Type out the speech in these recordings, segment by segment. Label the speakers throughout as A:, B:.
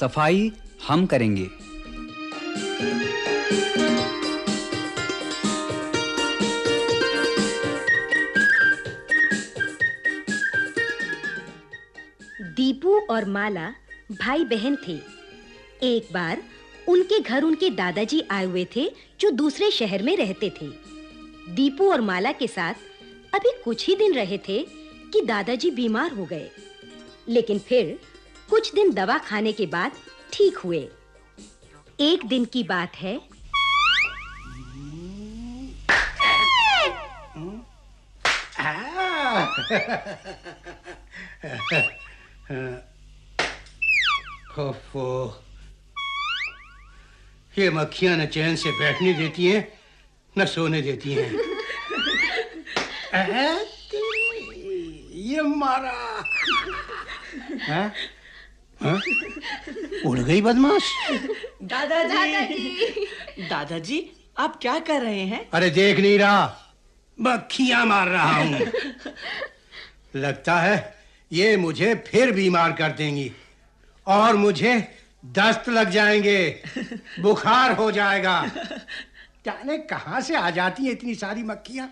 A: सफ़ाई हम करेंगे।
B: दीपू और माला भाई बहन थे। एक बार उनके घर उनके दादाजी आए हुए थे, जो दूसरे शहर में रहते थे। दीपू और माला के साथ अभी कुछ ही दिन रहे थे कि दादाजी बीमार हो गए। लेकिन फिर कुछ दिन दवा खाने के बाद ठीक हुए। एक दिन की बात है।
C: ओफो। ये मक्खियाँ न चैन से बैठने देती हैं न सोने देती हैं। ये मारा। हाँ? हाँ? उड़ गई बदमाश।
D: दादाजी। दादाजी। आप क्या कर रहे हैं?
C: अरे देख नहीं रहा। मक्खियाँ मार रहा हूँ। लगता है ये मुझे फिर बीमार कर देंगी। और मुझे दस्त लग जाएँगे। बुखार हो जाएगा। जाने कहाँ से आ जाती है इतनी सारी मक्खियाँ?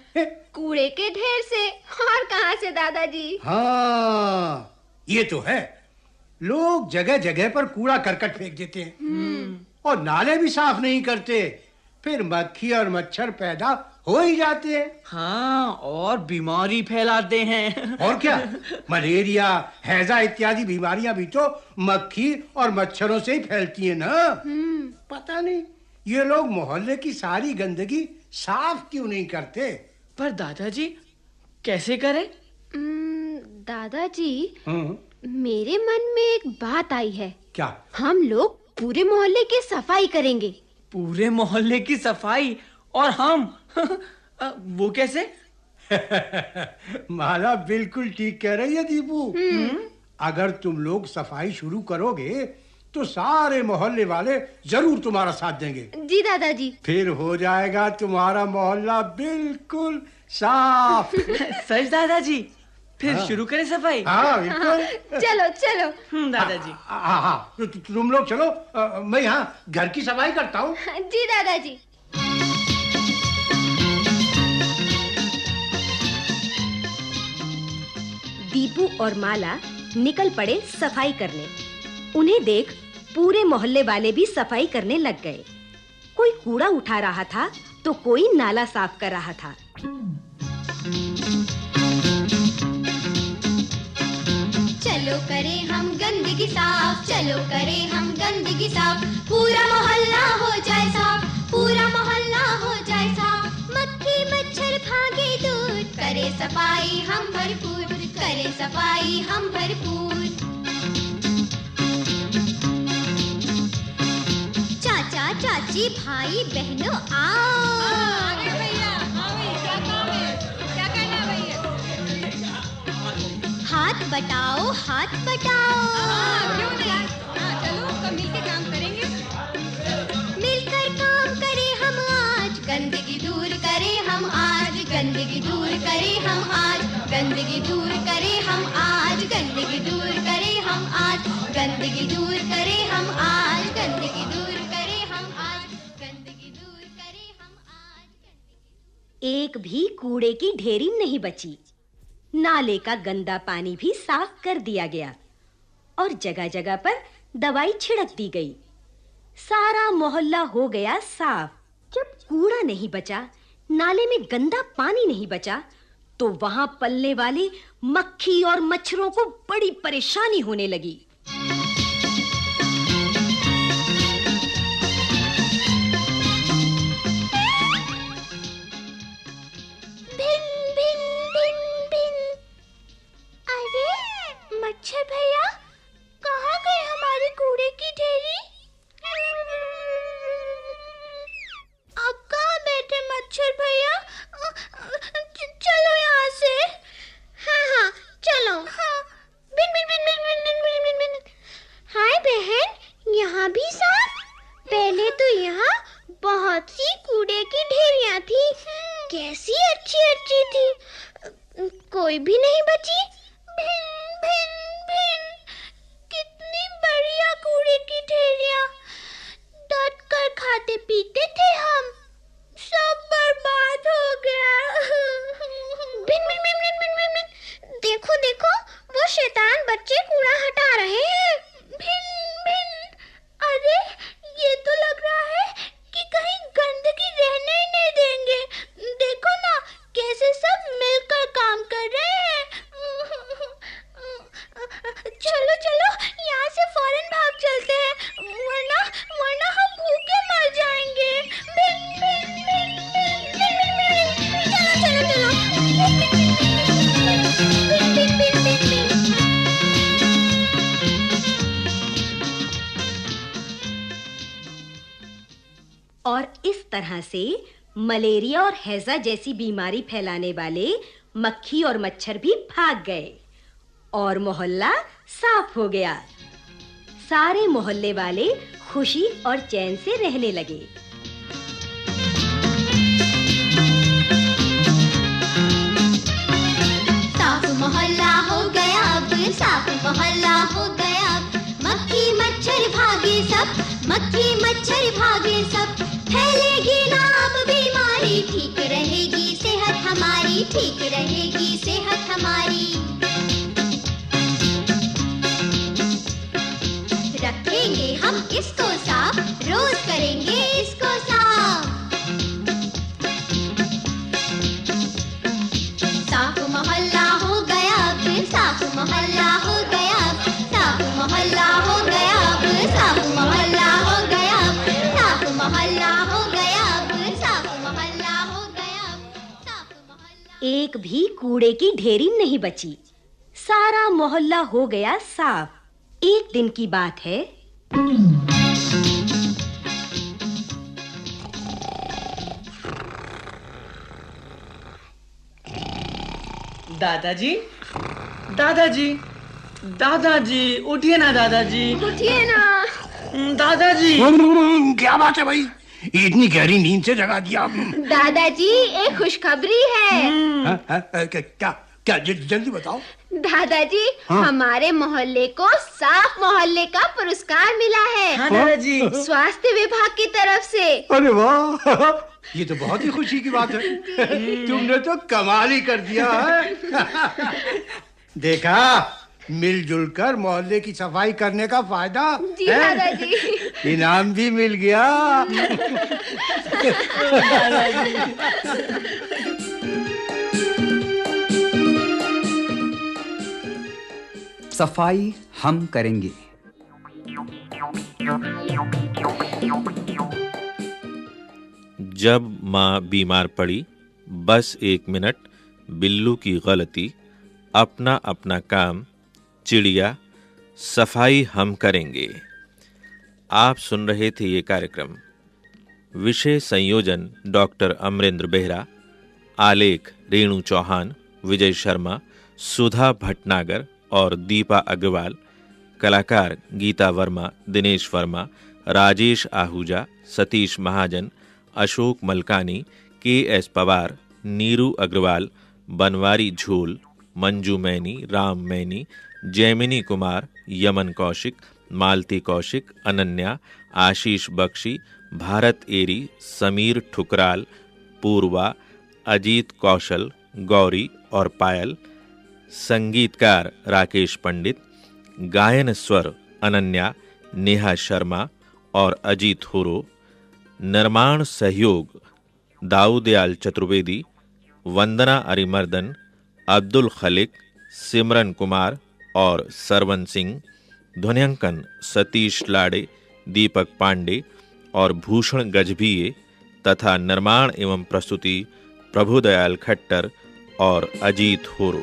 E: कूड़े के ढेर से। और कहाँ से दादाजी?
C: हाँ ये तो है। लोग जगह जगह पर कूड़ा करकट फेंक देते हैं। और नाले भी साफ़ नहीं करते। फिर मक्खी और मच्छर पैदा हो ही जाते हैं।
D: हाँ और बीमारी फैलाते हैं।
C: और क्या? मलेरिया हैजा इत्यादि बीमारियाँ भी तो मक्खी और मच्छरों से ही फैलती हैं ना? पता नहीं ये लोग मोहल्ले की सारी गंदगी साफ़ क्यों नहीं करते?
D: पर दादाजी कैसे करें?
E: हम्म, दादाजी
C: हम्म,
E: मेरे मन में एक बात आई है।
C: क्या?
E: हम लोग पूरे मोहल्ले की सफ़ाई करेंगे।
D: पूरे मोहल्ले की सफ़ाई? और हम? वो कैसे?
C: माला बिल्कुल ठीक कह रही है दीपू। अगर तुम लोग सफ़ाई शुरू करोगे तो सारे मोहल्ले वाले ज़रूर तुम्हारा साथ देंगे।
E: जी दादाजी।
C: फिर हो जाएगा तुम्हारा मोहल्ला बिल्कुल साफ़।
D: सच दादाजी? फिर
C: हाँ।
D: शुरू करें सफ़ाई?
C: हाँ बिल्कुल।
E: चलो चलो।
D: हम्म, दादाजी।
C: हाँ हाँ तो तुम लोग चलो मैं यहाँ घर की सफ़ाई करता हूँ
E: जी दादाजी।
B: दीपू और माला निकल पड़े सफ़ाई करने। उन्हें देख पूरे मोहल्ले वाले भी सफ़ाई करने लग गए। कोई कूड़ा उठा रहा था तो कोई नाला साफ़ कर रहा था।
E: चलो करें हम गंदगी साफ़, चलो करें हम गंदगी साफ़। पूरा मोहल्ला हो जाए साफ़, पूरा मोहल्ला हो जाए साफ़। मक्खी मच्छर भागे दूर, करे सफ़ाई हम भरपूर, करे सफ़ाई हम भरपूर। चाचा, चाची, भाई, बहनों, आओ। हाथ बटाओ। हाथ बटाओ मिलकर काम करें हम आज गंदगी दूर करें हम आज गंदगी दूर करें हम आज गंदगी दूर करें हम आज गंदगी दूर करें हम आज गंदगी दूर करें हम आज गंदगी दूर करें हम आज गंदगी दूर करें हम आज।
B: एक भी कूड़े की ढेरी नहीं बची। नाले का गंदा पानी भी साफ़ कर दिया गया और जगह-जगह पर दवाई छिड़क दी गई। सारा मोहल्ला हो गया साफ़। जब कूड़ा नहीं बचा, नाले में गंदा पानी नहीं बचा तो वहाँ पलने वाली मक्खी और मच्छरों को बड़ी परेशानी होने लगी।
E: पहले तो यहाँ बहुत सी कूड़े की ढेरिया थी। कैसी अच्छी अच्छी थी। कोई भी नहीं बची। भिन भिन भिन। कितनी बढ़िया कूड़े की ढेरिया। डट कर खाते पीते थे हम। सब
B: तरह से मलेरिया और हैजा जैसी बीमारी फैलाने वाले मक्खी और मच्छर भी भाग गए और मोहल्ला साफ़ हो गया। सारे मोहल्ले वाले खुशी और चैन से रहने लगे।
E: साफ़ मोहल्ला हो गया अब, साफ़ मोहल्ला हो गया मक्खी मच्छर भागे सब, मक्खी मच्छर भागे सब। फैलेगी ना अब बीमारी, ठीक रहेगी सेहत हमारी, ठीक रहेगी सेहत हमारी। रखेंगे हम इसको साफ़, रोज करेंगे इसको
B: एक भी कूड़े की ढेरी नहीं बची। सारा मोहल्ला हो गया साफ़। एक दिन की बात है।
D: दादाजी दादाजी दादाजी उठिए ना दादाजी।
E: उठिए ना।
D: दादाजी।
C: क्या बात है भाई? इतनी गहरी नींद से जगा दिया।
E: दादाजी एक खुशखबरी है।
C: हाँ, हाँ, क्या क्या क्या जल्दी बताओ।
E: दादाजी हमारे मोहल्ले को साफ़ मोहल्ले का पुरस्कार मिला है।
D: हाँ दादाजी।
E: स्वास्थ्य विभाग की तरफ़ से।
C: अरे वाह ये तो बहुत ही खुशी की बात है। तुमने तो कमाल ही कर दिया है। देखा मिलजुल कर मोहल्ले की सफ़ाई करने का फ़ायदा
E: जी दादाजी।
C: इनाम भी मिल गया।
A: सफ़ाई हम करेंगे।
F: जब माँ बीमार पड़ी बस एक मिनट बिल्लू की गलती अपना अपना काम चिड़िया, सफ़ाई हम करेंगे। आप सुन रहे थे ये कार्यक्रम। विषय संयोजन डॉक्टर अमरेंद्र बेहरा, आलेख रेणु चौहान, विजय शर्मा, सुधा भटनागर और दीपा अग्रवाल, कलाकार गीता वर्मा, दिनेश वर्मा, राजेश आहूजा, सतीश महाजन, अशोक मलकानी, के एस पवार, नीरू अग्रवाल, बनवारी झोल, मंजू मैनी, राम मैनी जैमिनी कुमार, यमन कौशिक, मालती कौशिक, अनन्या, आशीष बख्शी, भारत एरी, समीर ठुकराल, पूर्वा, अजीत कौशल, गौरी और पायल, संगीतकार राकेश पंडित, गायन स्वर अनन्या, नेहा शर्मा और अजीत हुरो, निर्माण सहयोग दाऊदयाल चतुर्वेदी, वंदना अरिमर्दन, अब्दुल खलिक, सिमरन कुमार और सरवन सिंह, ध्वनियांकन सतीश लाड़े, दीपक पांडे और भूषण गजभिये तथा निर्माण एवं प्रस्तुति प्रभुदयाल खट्टर और अजीत होरो।